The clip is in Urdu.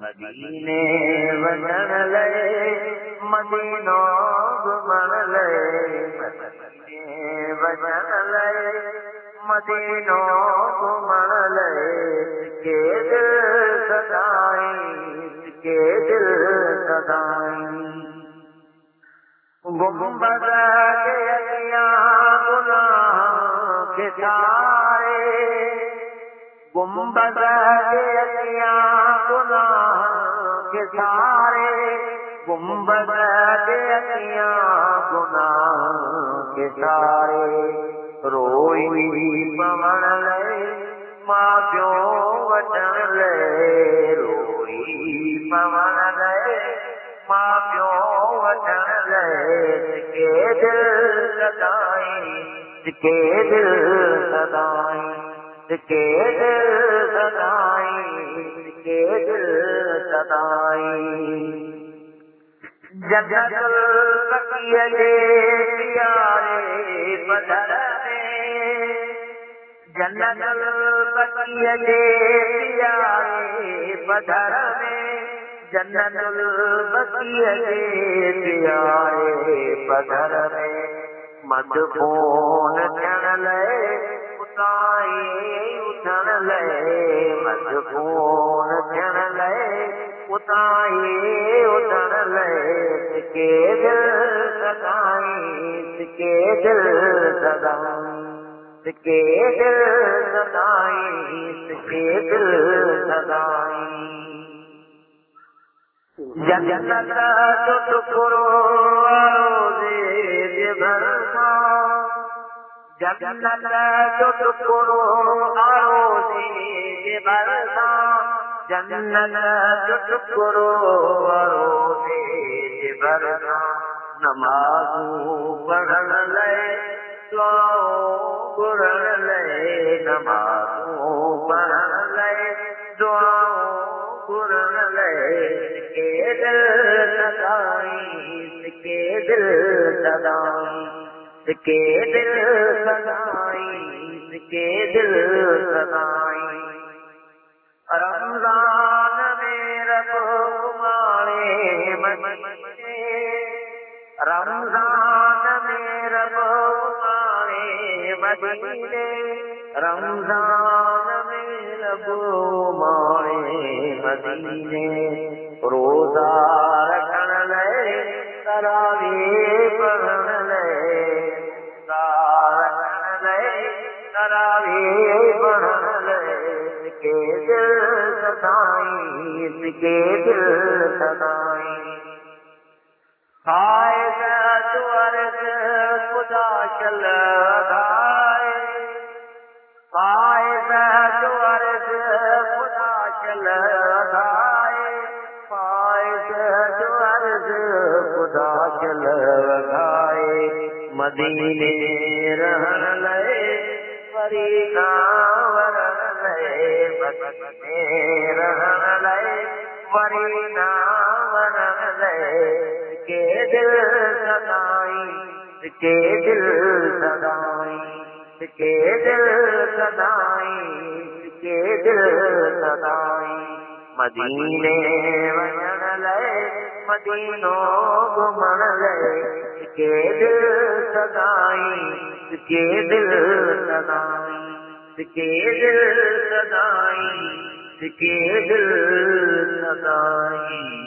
مدینے وجن لے مدینوں گمن لے، مدینے وجن لے مدینوں گمن لے، کے دل سدائی کے دل سدائی گنبد کے اکیاں گناہ کے سارے گنبد کے اکیاں گناہ کے سارے گنبد کے اکیاں، گناہ کے سارے روئی پون لے ماں پیو وچن لے، روئی پون لے ماں پیو وچن لے، کے دل سدائی کے دل سدائی کے دل سدائی کے دل سدائی جگت البقیہ دے پیارے بدر میں۔ جنت البقیہ پیارے بدر میں۔ جنت البقیہ دے پیارے بدر میں۔ مدفون لے مدفون چن لے اتائی اٹھن لے کے دل سدائی کے دل سدائی کے دل سدائی کے دل سدائی جنت جو ٹکرو روزے جنت جو ٹکرو روزے بھرما جنت جو ٹکرو روزے بھرما نماز پڑھن لے دعاؤں پڑھن لے نماز پڑھن لے دعاؤں پڑھن لے کے دل سدائی کے دل سدائی کے دل سدائی کے دل سدائی رمضان میرا مارے مدینے رمضان میرا مارے مدینے رمضان میرا مارے مدینے روزہ تراوی پڑھن کے دل سدائی کے دل سدائی ہائے تو خدا چل گائے ہائے تو خدا چل گائے خدا چل گائے مدینے رہن لے۔ کے دل سدائی کے دل سدائی۔ مدینے وجن لے مدینوں من لے کے دل سدائی کے دل سدائی کے دل سدائی کے دل سدائی